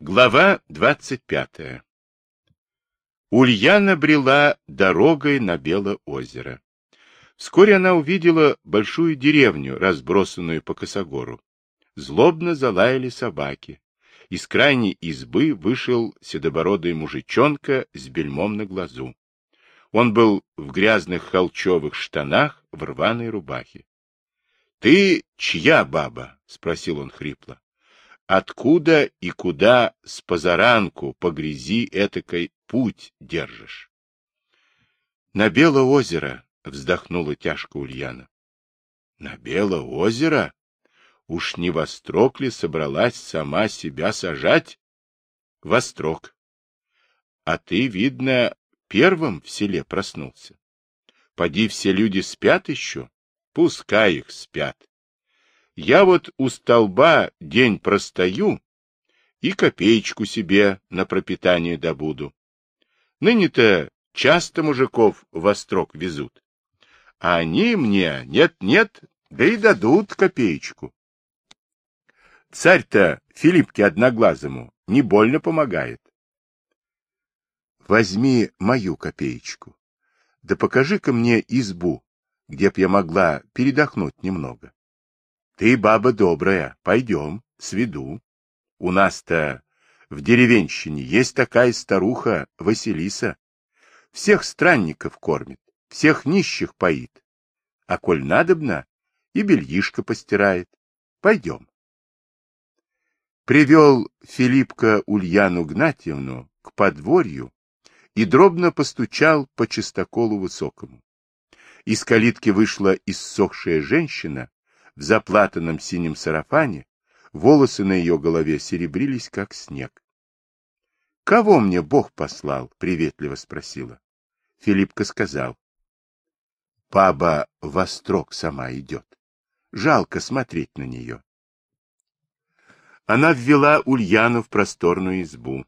Глава двадцать пятая Ульяна брела дорогой на Белоозеро. Вскоре она увидела большую деревню, разбросанную по косогору. Злобно залаяли собаки. Из крайней избы вышел седобородый мужичонка с бельмом на глазу. Он был в грязных холчевых штанах, в рваной рубахе. — Ты чья баба? — спросил он хрипло. Откуда и куда с позаранку по грязи этакой путь держишь? — На Белоозеро, — вздохнула тяжко Ульяна. — На Белоозеро? Уж не во строк ли собралась сама себя сажать? — Вострок. А ты, видно, первым в селе проснулся. Поди все люди спят еще? Пускай их спят. Я вот у столба день простою и копеечку себе на пропитание добуду. Ныне-то часто мужиков во строк везут. А они мне нет-нет, да и дадут копеечку. Царь-то Филиппке Одноглазому не больно помогает. Возьми мою копеечку, да покажи-ка мне избу, где б я могла передохнуть немного. Ты баба добрая, пойдем, сведу. У нас-то в деревенщине есть такая старуха Василиса. Всех странников кормит, всех нищих поит. А коль надобно, и бельишко постирает. Пойдем. Привел Филиппка Ульяну Гнатьевну к подворью и дробно постучал по чистоколу высокому. Из калитки вышла иссохшая женщина в заплатанном синем сарафане, волосы на ее голове серебрились, как снег. — Кого мне Бог послал? — приветливо спросила. Филиппка сказал. — Баба во строк сама идет. Жалко смотреть на нее. Она ввела Ульяну в просторную избу,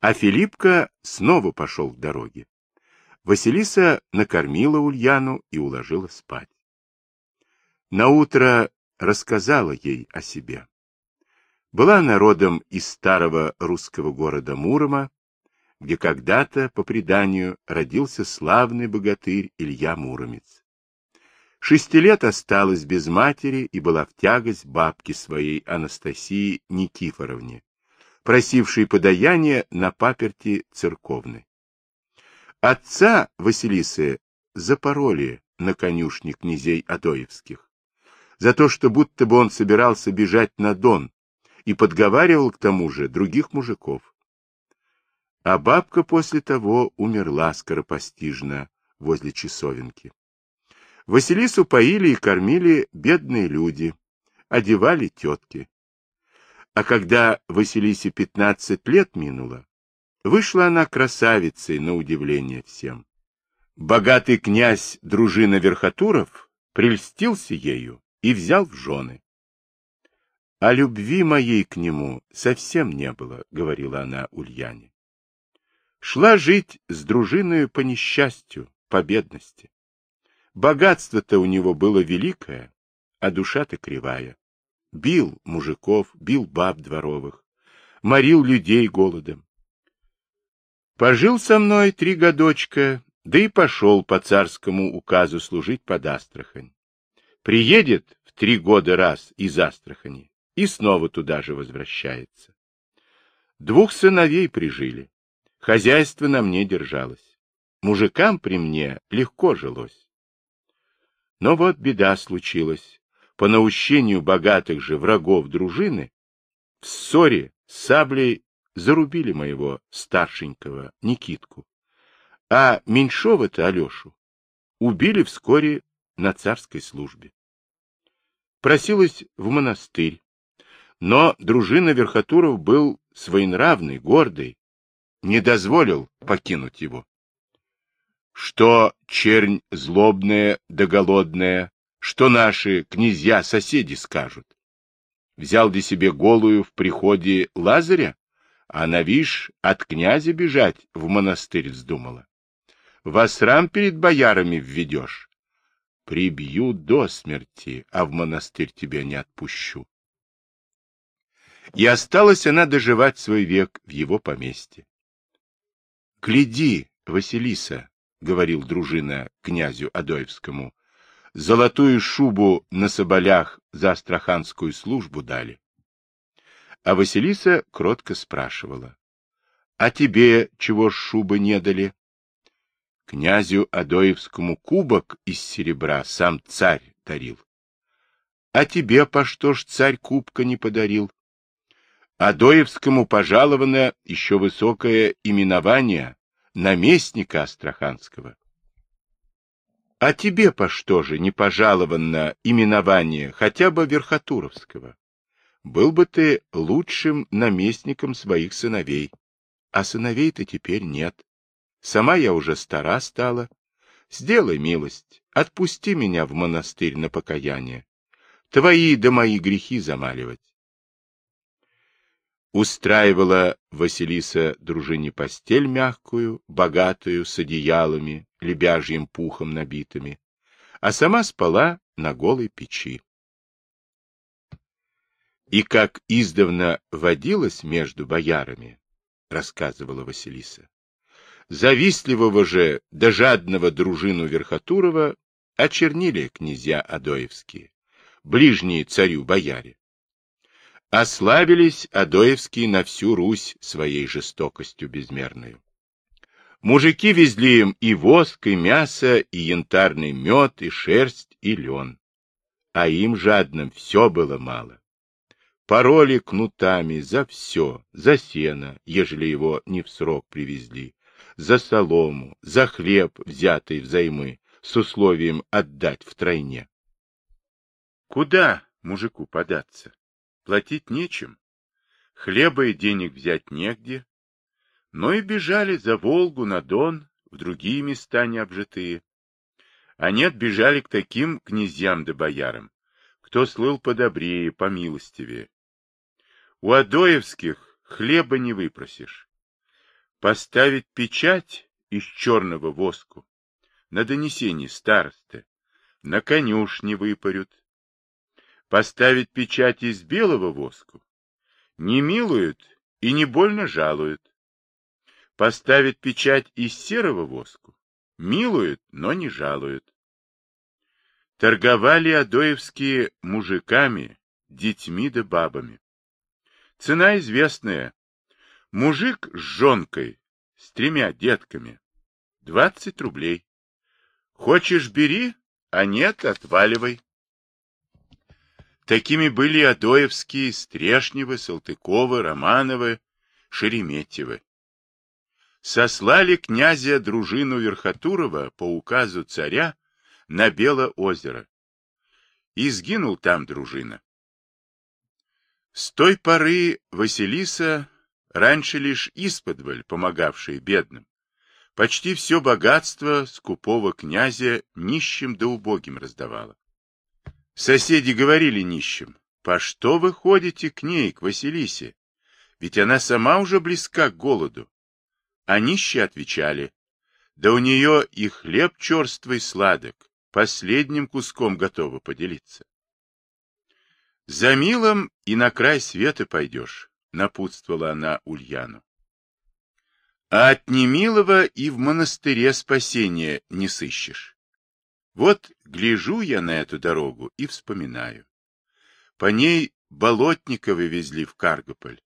а Филиппка снова пошел к дороге. Василиса накормила Ульяну и уложила спать. Наутро рассказала ей о себе. Была она родом из старого русского города Мурома, где когда-то, по преданию, родился славный богатырь Илья Муромец. Шести лет осталась без матери и была в тягость бабки своей Анастасии Никифоровне, просившей подаяние на паперти церковной. Отца Василисы запороли на конюшне князей Адоевских за то, что будто бы он собирался бежать на Дон и подговаривал к тому же других мужиков. А бабка после того умерла скоропостижно возле часовенки. Василису поили и кормили бедные люди, одевали тетки. А когда Василисе пятнадцать лет минуло, вышла она красавицей на удивление всем. Богатый князь дружина Верхотуров прельстился ею и взял в жены. — А любви моей к нему совсем не было, — говорила она Ульяне. Шла жить с дружиной по несчастью, по бедности. Богатство-то у него было великое, а душа-то кривая. Бил мужиков, бил баб дворовых, морил людей голодом. Пожил со мной три годочка, да и пошел по царскому указу служить под Астрахань. Приедет в три года раз из Астрахани и снова туда же возвращается. Двух сыновей прижили. Хозяйство на мне держалось. Мужикам при мне легко жилось. Но вот беда случилась. По наущению богатых же врагов дружины в ссоре саблей зарубили моего старшенького Никитку, а меньшого-то Алешу убили вскоре на царской службе просилась в монастырь. Но дружина Верхотуров был своенравный, гордый, не дозволил покинуть его. Что чернь злобная да голодная, что наши князья-соседи скажут? Взял для себе голую в приходе Лазаря, а на виш от князя бежать в монастырь вздумала. Во срам перед боярами введешь, Прибью до смерти, а в монастырь тебя не отпущу. и осталась она доживать свой век в его поместье. — Гляди, Василиса, — говорил дружина князю Адоевскому, — золотую шубу на соболях за астраханскую службу дали. А Василиса кротко спрашивала, — А тебе чего шубы не дали? Князю Адоевскому кубок из серебра сам царь дарил. А тебе по что ж царь кубка не подарил? Адоевскому пожаловано еще высокое именование наместника Астраханского. А тебе по что же не пожаловано именование хотя бы Верхотуровского? Был бы ты лучшим наместником своих сыновей, а сыновей-то теперь нет. Сама я уже стара стала. Сделай милость, отпусти меня в монастырь на покаяние. Твои да мои грехи замаливать. Устраивала Василиса дружине постель мягкую, богатую, с одеялами, лебяжьим пухом набитыми, а сама спала на голой печи. И как издавна водилась между боярами, рассказывала Василиса, завистливого же да жадного дружину Верхотурова очернили князья Адоевские, ближние царю бояре. Ославились Адоевские на всю Русь своей жестокостью безмерной. Мужики везли им и воск, и мясо, и янтарный мед, и шерсть, и лен. А им жадным все было мало. Пароли кнутами за все, за сено, ежели его не в срок привезли, за солому, за хлеб, взятый взаймы, с условием отдать втройне. Куда мужику податься? Платить нечем, хлеба и денег взять негде, но и бежали за Волгу, на Дон, в другие места необжитые. А нет, бежали к таким князьям да боярам, кто слыл подобрее, помилостивее. У Адоевских хлеба не выпросишь. Поставить печать из черного воску на донесение старосты, на конюшне выпарют, поставить печать из белого воску, не милуют и не больно жалуют. Поставить печать из серого воску, милуют, но не жалуют. Торговали адоевские мужиками, детьми да бабами. Цена известная. Мужик с жонкой, с тремя детками. Двадцать рублей. Хочешь, бери, а нет, отваливай. Такими были Адоевские, Стрешневы, Салтыковы, Романовы, Шереметьевы. Сослали князя дружину Верхотурова по указу царя на Бело озеро. И сгинул там дружина. С той поры Василиса, раньше лишь исподволь помогавшая бедным, почти все богатство скупого князя нищим да убогим раздавала. Соседи говорили нищим, по что вы ходите к ней, к Василисе? Ведь она сама уже близка к голоду. А нищие отвечали, да у нее и хлеб черствый сладок, последним куском готова поделиться. За милом и на край света пойдешь, напутствовала она Ульяну. А от немилого и в монастыре спасения не сыщешь. Вот гляжу я на эту дорогу и вспоминаю. По ней Болотниковы везли в Каргополь.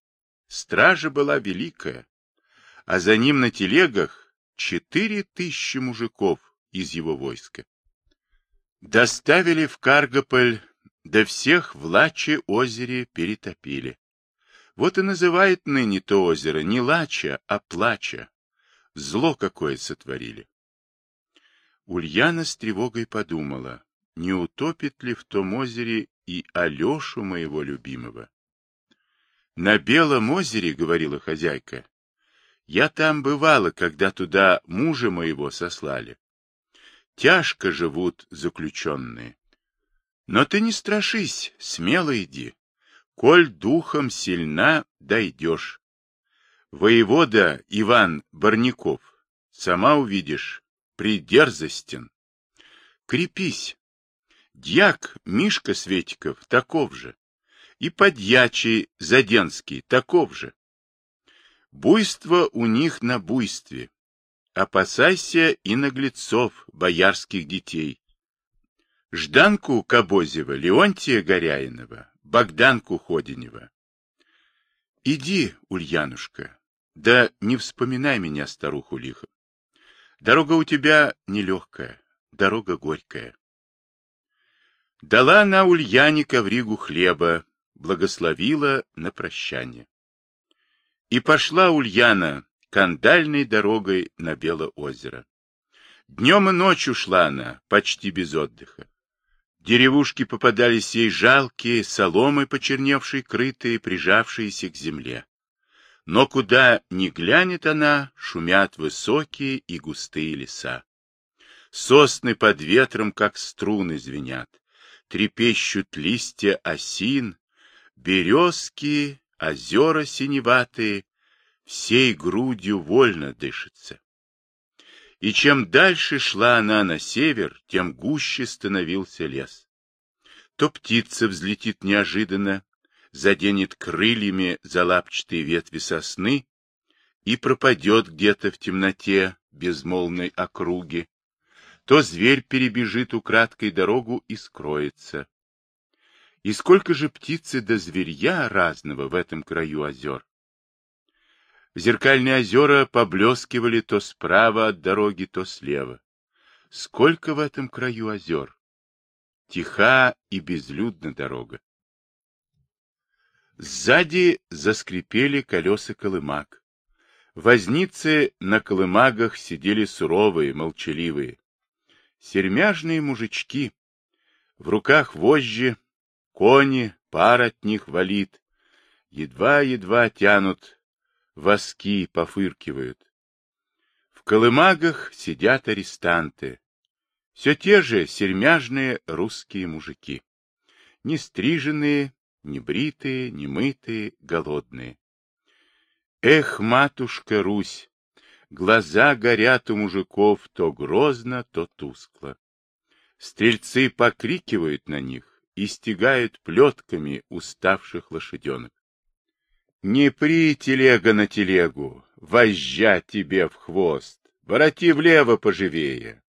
Стража была великая, а за ним на телегах четыре тысячи мужиков из его войска. Доставили в Каргополь, да всех в Лаче озере перетопили. Вот и называют ныне то озеро не Лача, а Плача. Зло какое сотворили. Ульяна с тревогой подумала, не утопит ли в том озере и Алешу моего любимого. На Белом озере, — говорила хозяйка, — я там бывала, когда туда мужа моего сослали. Тяжко живут заключенные. Но ты не страшись, смело иди. Коль духом сильна, дойдешь. Воевода Иван Барняков, сама увидишь, придерзостен. Крепись. Дьяк Мишка Светиков таков же. И подьячий Заденский таков же. Буйство у них на буйстве. Опасайся и наглецов, боярских детей. Жданку Кобозева, Леонтия Горяинова, Богданку Ходинева. Иди, Ульянушка, да не вспоминай меня, старуху лихо. Дорога у тебя нелегкая, дорога горькая. Дала на Ульяне ковригу хлеба, благословила на прощание. И пошла Ульяна кандальной дорогой на Белоозеро. Днем и ночью шла она, почти без отдыха. Деревушки попадались ей жалкие, соломой почерневшей, крытые, прижавшиеся к земле. Но куда ни глянет она, шумят высокие и густые леса. Сосны под ветром, как струны, звенят. Трепещут листья осин, березки, озера синеватые, всей грудью вольно дышится. И чем дальше шла она на север, тем гуще становился лес. То птица взлетит неожиданно, заденет крыльями залапчатые ветви сосны и пропадет где-то в темноте безмолвной округи, то зверь перебежит украдкой дорогу и скроется. И сколько же птицы до зверья разного в этом краю озер? Зеркальные озера поблескивали то справа от дороги, то слева. Сколько в этом краю озер? Тиха и безлюдна дорога. Сзади заскрипели колеса колымак. Возницы на колымагах сидели суровые, молчаливые. Сермяжные мужички. В руках вожжи, кони, пар от них валит. Едва-едва тянут воски пофыркивают. В колымагах сидят арестанты. Все те же сермяжные русские мужики. Не стриженные, не бритые, не мытые, голодные. Эх, матушка Русь! Глаза горят у мужиков то грозно, то тускло. Стрельцы покрикивают на них и стегают плетками уставших лошаденок. Не при телега на телегу, вожжа тебе в хвост, вороти влево поживее.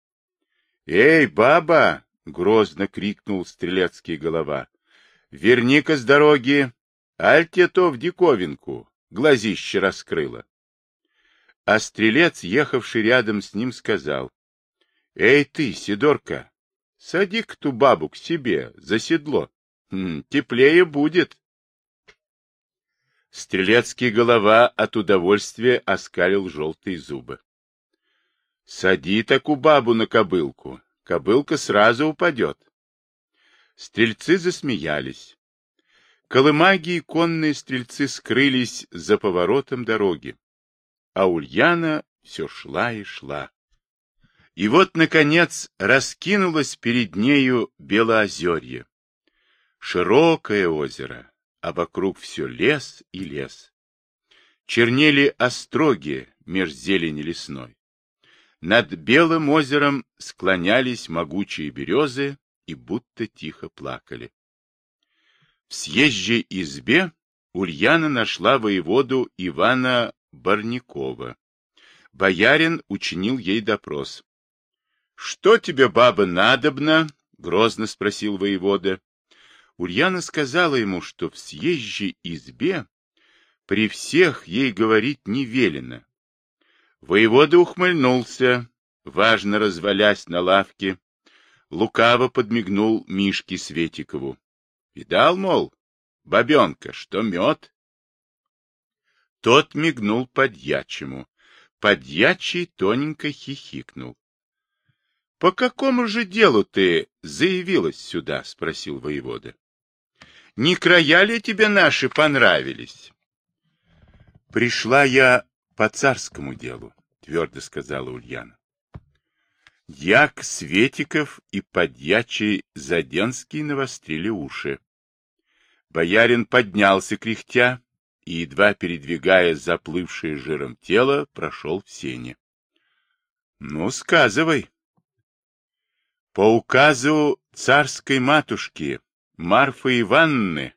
Эй, баба! — грозно крикнул стрелецкий голова. — Верни-ка с дороги, аль те то в диковинку, глазище раскрыло. А стрелец, ехавший рядом с ним, сказал. — Эй ты, Сидорка, сади-ка ту бабу к себе за седло. Хм, теплее будет. Стрелецкий голова от удовольствия оскалил желтые зубы. — Сади таку бабу на кобылку, кобылка сразу упадет. Стрельцы засмеялись. Колымаги и конные стрельцы скрылись за поворотом дороги, а Ульяна все шла и шла. И вот, наконец, раскинулось перед нею Белоозерье. Широкое озеро, а вокруг все лес и лес. Чернели остроги меж зелени лесной. Над белым озером склонялись могучие березы и будто тихо плакали. В съезжей избе Ульяна нашла воеводу Ивана Барникова. Боярин учинил ей допрос. — Что тебе, баба, надобно? — грозно спросил воевода. Ульяна сказала ему, что в съезжей избе при всех ей говорить не велено. Воевода ухмыльнулся, важно развалясь на лавке, лукаво подмигнул Мишке Светикову. Видал, мол, бабенка, что мед? Тот мигнул подьячему. Подьячий тоненько хихикнул. — По какому же делу ты заявилась сюда? — спросил воевода. Не края ли тебе наши понравились? Пришла я по царскому делу, твердо сказала Ульяна. Як Светиков и подьячий Заденский навострили уши. Боярин поднялся кряхтя и, едва передвигая заплывшее жиром тело, прошел в сене. — Ну, сказывай. По указу царской матушки Марфы Ивановны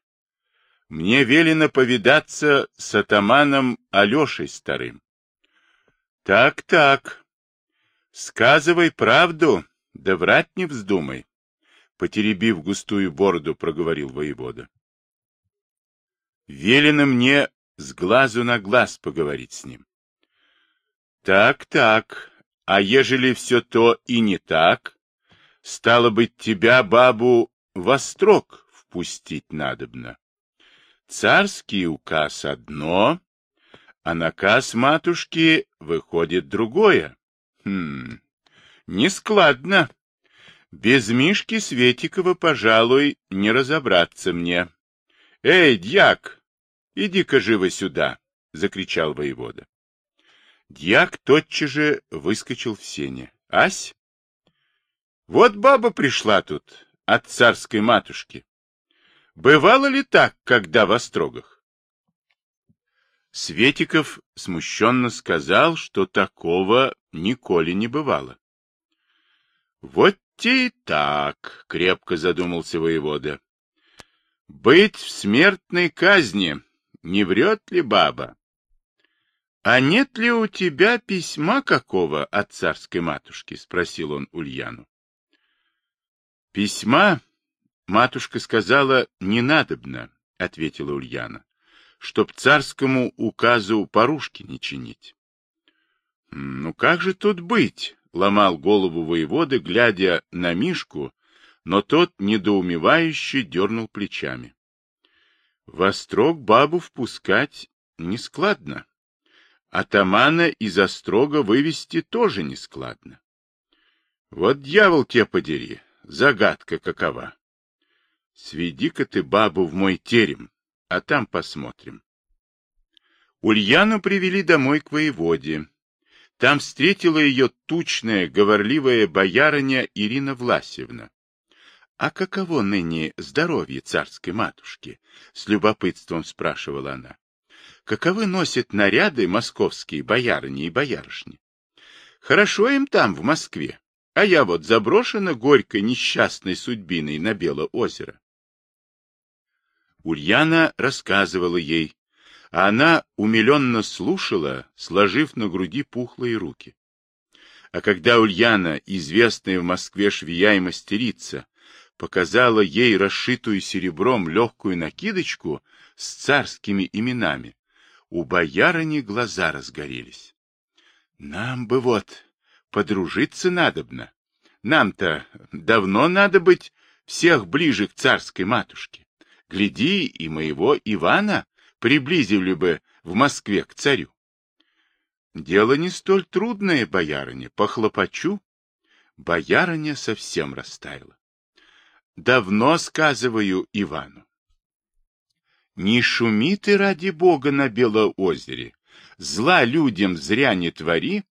Мне велено повидаться с атаманом Алешей Старым. Так, так. Сказывай правду, да врать не вздумай. Потеребив густую бороду, проговорил воевода. Велено мне с глазу на глаз поговорить с ним. Так, так. А ежели все то и не так, стало быть, тебя, бабу, во строк впустить надобно. Царский указ одно, а наказ матушки выходит другое. Хм, нескладно. Без Мишки Светикова, пожалуй, не разобраться мне. Эй, дьяк, иди-ка живо сюда, — закричал воевода. Дьяк тотчас же выскочил в сене. Ась? Вот баба пришла тут от царской матушки. Бывало ли так, когда в острогах? Светиков смущенно сказал, что такого николи не бывало. Вот те и так, крепко задумался воевода. Быть в смертной казни, не врет ли баба? А нет ли у тебя письма какого от царской матушки? спросил он Ульяну. Письма Матушка сказала, не надобно, — ответила Ульяна, — чтоб царскому указу порушки не чинить. — Ну как же тут быть? — ломал голову воеводы, глядя на Мишку, но тот недоумевающе дернул плечами. — Вострог бабу впускать нескладно. Атамана из острога вывести тоже нескладно. Вот дьявол тебе подери, загадка какова. Сведи-ка ты бабу в мой терем, а там посмотрим. Ульяну привели домой к воеводе. Там встретила ее тучная, говорливая боярыня Ирина Власевна. — А каково ныне здоровье царской матушки? — с любопытством спрашивала она. — Каковы носят наряды московские боярыни и боярышни? Хорошо им там, в Москве, а я вот заброшена горькой несчастной судьбиной на Белое озеро. Ульяна рассказывала ей, а она умиленно слушала, сложив на груди пухлые руки. А когда Ульяна, известная в Москве швея и мастерица, показала ей расшитую серебром легкую накидочку с царскими именами, у боярыни глаза разгорелись. Нам бы вот подружиться надобно. Нам-то давно надо быть всех ближе к царской матушке. Гляди, и моего Ивана приблизили бы в Москве к царю. Дело не столь трудное, боярыня, похлопочу. Боярыня совсем растаяла. Давно сказываю Ивану. Не шуми ты ради бога на Белоозере, зла людям зря не твори,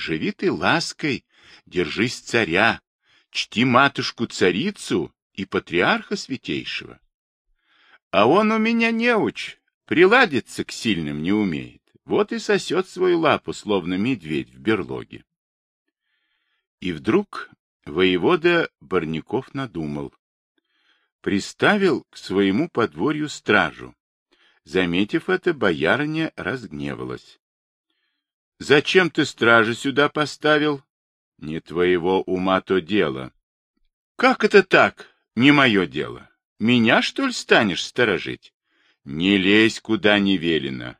живи ты лаской, держись царя, чти матушку-царицу и патриарха святейшего. А он у меня неуч, приладиться к сильным не умеет. Вот и сосет свою лапу, словно медведь в берлоге. И вдруг воевода Барняков надумал. Приставил к своему подворью стражу. Заметив это, боярыня разгневалась. — Зачем ты стражу сюда поставил? — Не твоего ума то дело. — Как это так? Не мое дело. Меня, что ли, станешь сторожить? Не лезь, куда не велено.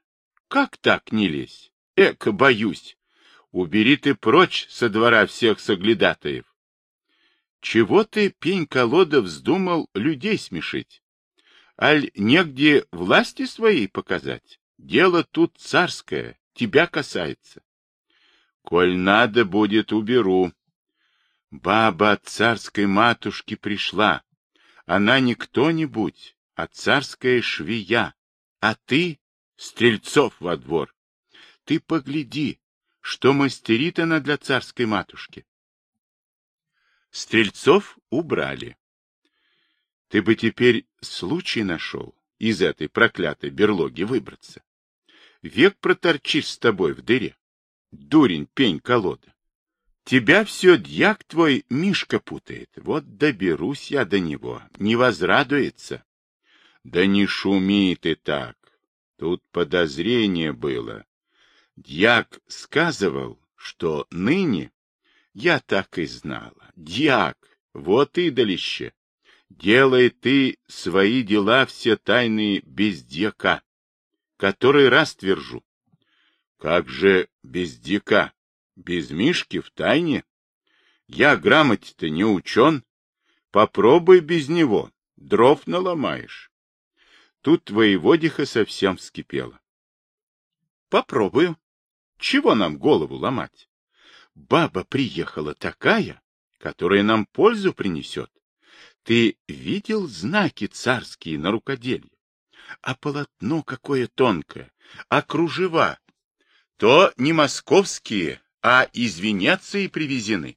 Как так не лезь? Эка, боюсь. Убери ты прочь со двора всех соглядатаев. Чего ты, пень-колода, вздумал людей смешить? Аль негде власти своей показать? Дело тут царское, тебя касается. Коль надо будет, уберу. Баба от царской матушки пришла. Она не кто-нибудь, а царская швея, а ты — стрельцов во двор. Ты погляди, что мастерит она для царской матушки. Стрельцов убрали. Ты бы теперь случай нашел из этой проклятой берлоги выбраться. Век проторчишь с тобой в дыре. Дурень, пень, колода. Тебя все дьяк твой Мишка путает. Вот доберусь я до него, не возрадуется. Да не шуми ты так. Тут подозрение было. Дьяк сказывал, что ныне... Я так и знала. Дьяк, вот идолище. Делай ты свои дела все тайные без дьяка. Который раз твержу. Как же без дьяка? Без Мишки в тайне? Я грамоте-то не учен. Попробуй без него, дров наломаешь. Тут воеводиха совсем вскипела. Попробую. Чего нам голову ломать? Баба приехала такая, которая нам пользу принесет. Ты видел знаки царские на рукоделье? А полотно какое тонкое, а кружева. То не московские, а из Венеции привезены.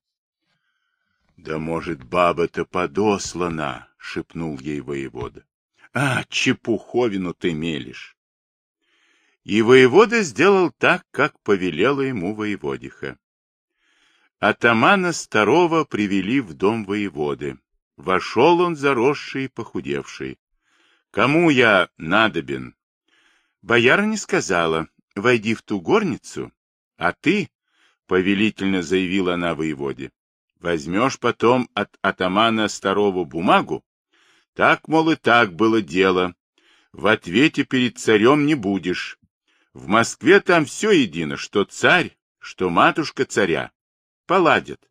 — Да, может, баба-то подослана, — шепнул ей воевода. — А, чепуховину ты мелешь. И воевода сделал так, как повелела ему воеводиха. Атамана Старого привели в дом воеводы. Вошел он заросший и похудевший. — Кому я надобен? Бояра не сказала, войди в ту горницу, а ты, — повелительно заявила она воеводе, — возьмешь потом от атамана Старого бумагу, так, мол, и так было дело, в ответе перед царем не будешь. В Москве там все едино, что царь, что матушка царя. Поладят.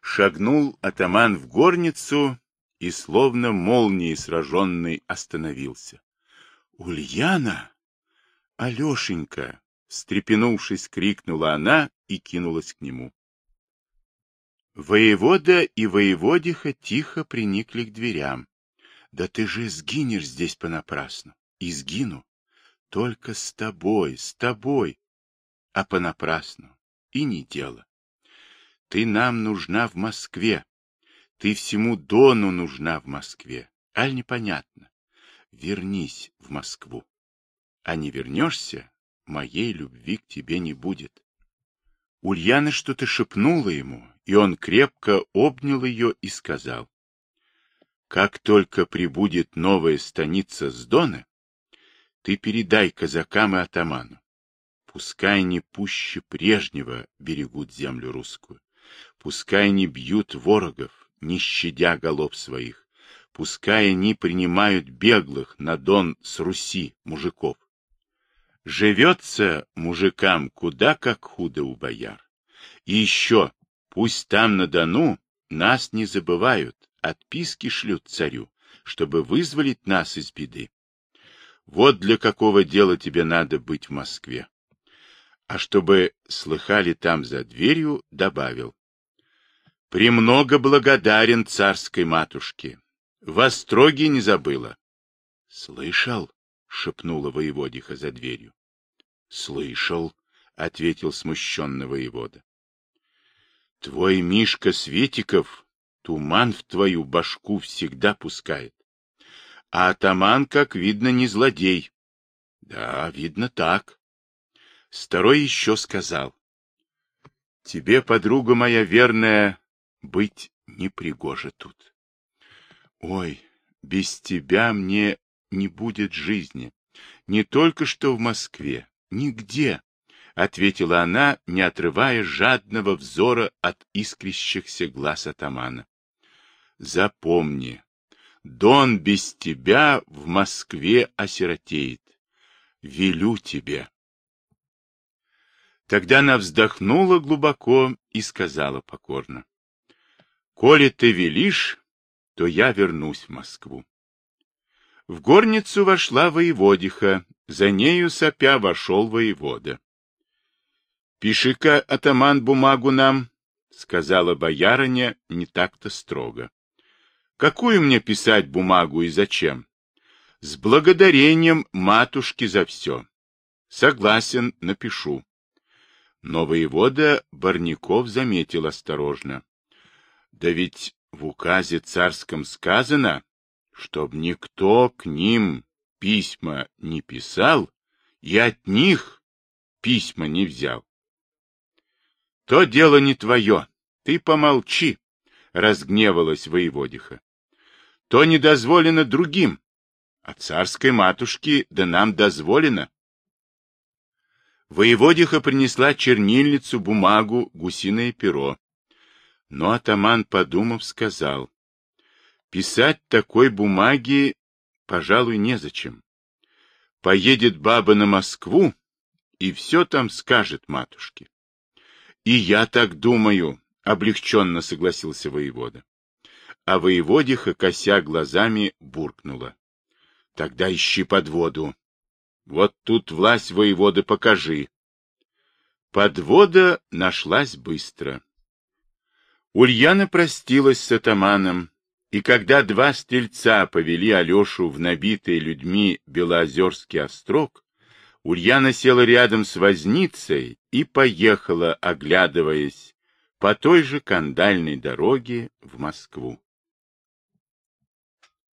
Шагнул атаман в горницу и, словно молнией сраженный, остановился. — Ульяна! Алешенька! — встрепенувшись, крикнула она и кинулась к нему. Воевода и воеводиха тихо приникли к дверям. — Да ты же сгинешь здесь понапрасну. И сгину. Только с тобой, с тобой. А понапрасну. И не дело. Ты нам нужна в Москве. Ты всему Дону нужна в Москве. Аль непонятно. Вернись в Москву. А не вернешься, моей любви к тебе не будет. Ульяна что-то шепнула ему, и он крепко обнял ее и сказал. Как только прибудет новая станица с Дона, ты передай казакам и атаману. Пускай не пуще прежнего берегут землю русскую. Пускай не бьют ворогов, не щадя голов своих. Пускай они принимают беглых на Дон с Руси мужиков. Живется мужикам куда как худо у бояр. И еще, пусть там на Дону нас не забывают, отписки шлют царю, чтобы вызволить нас из беды. Вот для какого дела тебе надо быть в Москве. А чтобы слыхали там за дверью, добавил. Премного благодарен царской матушке. В остроге не забыла. — Слышал? — шепнула воеводиха за дверью. — Слышал, — ответил смущенно воевода. — Твой Мишка Светиков туман в твою башку всегда пускает. А атаман, как видно, не злодей. — Да, видно так. Старой еще сказал. — Тебе, подруга моя верная, быть непригоже тут. Ой, без тебя мне не будет жизни. Не только что в Москве, нигде, — ответила она, не отрывая жадного взора от искрящихся глаз атамана. Запомни, Дон без тебя в Москве осиротеет. Велю тебе. Тогда она вздохнула глубоко и сказала покорно. Коли ты велишь, то я вернусь в Москву. В горницу вошла воеводиха, за нею сопя вошел воевода. — Пиши-ка, атаман, бумагу нам, — сказала боярыня не так-то строго. — Какую мне писать бумагу и зачем? — С благодарением матушки за все. Согласен, напишу. Но воевода Барников заметил осторожно. Да ведь в указе царском сказано, чтоб никто к ним письма не писал и от них письма не взял. То дело не твое, ты помолчи, — разгневалась воеводиха. То не дозволено другим, а царской матушке да нам дозволено. Воеводиха принесла чернильницу, бумагу, гусиное перо. Но атаман, подумав, сказал, писать такой бумаги, пожалуй, незачем. Поедет баба на Москву и все там скажет матушке. И я так думаю, облегченно согласился воевода. А воеводиха, кося глазами, буркнула. Тогда ищи подводу. Вот тут власть воеводы покажи. Подвода нашлась быстро. Ульяна простилась с атаманом, и когда два стрельца повели Алешу в набитый людьми Белоозерский острог, Ульяна села рядом с возницей и поехала, оглядываясь, по той же кандальной дороге в Москву.